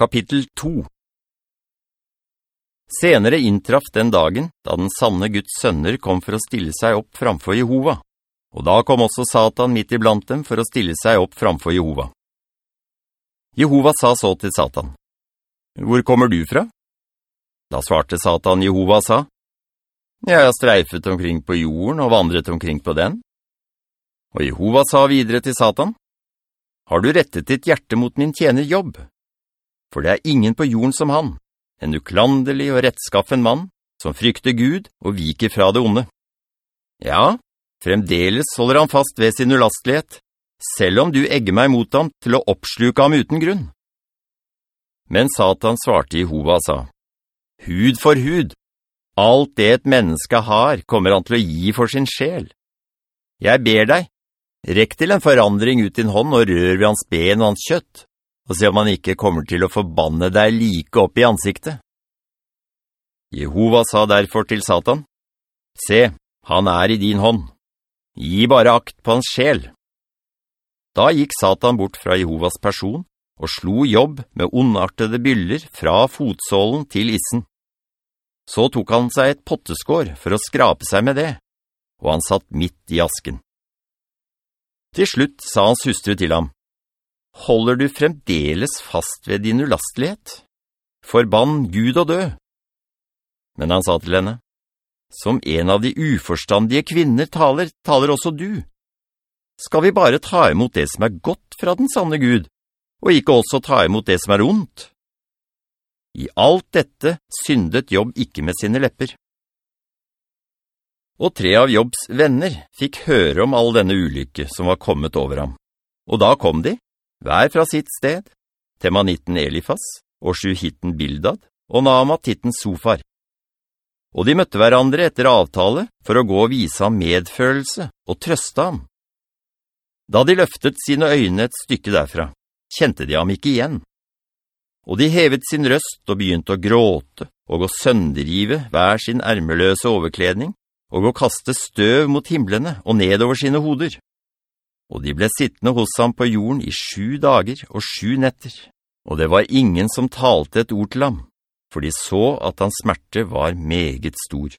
Kapittel 2 Senere inntraff den dagen da den sanne Guds sønner kom for å stille seg opp framfor Jehova, og da kom også Satan midt iblant dem for å stille seg opp framfor Jehova. Jehova sa så til Satan, «Hvor kommer du fra?» Da svarte Satan Jehova sa, «Jeg har streifet omkring på jorden og vandret omkring på den.» Og Jehova sa videre til Satan, «Har du rettet ditt hjerte mot min tjener jobb?» For det er ingen på jorden som han, en uklandelig og rettskaffen mann, som frykter Gud og viker fra det onde. Ja, fremdeles holder han fast ved sin ulastlighet, selv om du egger meg mot ham til å oppsluke ham uten grunn. Men Satan svarte Jehova sa, Hud for hud, alt det et menneske har kommer han til å gi for sin sjel. Jeg ber deg, rekk til en forandring ut din hånd og rør ved hans ben og hans kjøtt, og se om han ikke kommer til å forbanne deg like opp i ansiktet. Jehova sa derfor til Satan, «Se, han er i din hånd. Gi bare akt på hans sjel.» Da gikk Satan bort fra Jehovas person og slo jobb med ondartede byller fra fotsålen til issen. Så tok han seg et potteskår for å skrape seg med det, og han satt midt i asken. Til slutt sa hans hustru til ham, holder du fremdeles fast ved din ulastelighet. Forbann Gud og dø. Men han sa til henne, som en av de uforstandige kvinner taler, taler også du. Skal vi bare ta imot det som er godt fra den sanne Gud, og ikke også ta imot det som er ondt? I alt dette syndet Jobb ikke med sine lepper. Og tre av Jobbs venner fikk høre om all denne ulykke som var kommet over ham. Og da kom de, hver fra sitt sted, Temanitten Elifas, og Sjuhitten Bildad, og Naamatitten Sofar. Og de møtte hverandre etter avtale for å gå og vise ham medfølelse og trøste ham. Da de løftet sine øyne et stykke derfra, kjente de ham ikke igjen. Og de hevet sin røst og begynte å gråte, og å søndergive hver sin ermeløse overkledning, og å kaste støv mot himmelene og nedover sine hoder og de ble sittende hos ham på jorden i sju dager og sju netter, og det var ingen som talte et ord til ham, for de så at hans smerte var meget stor.